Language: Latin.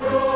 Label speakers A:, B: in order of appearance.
A: Morgen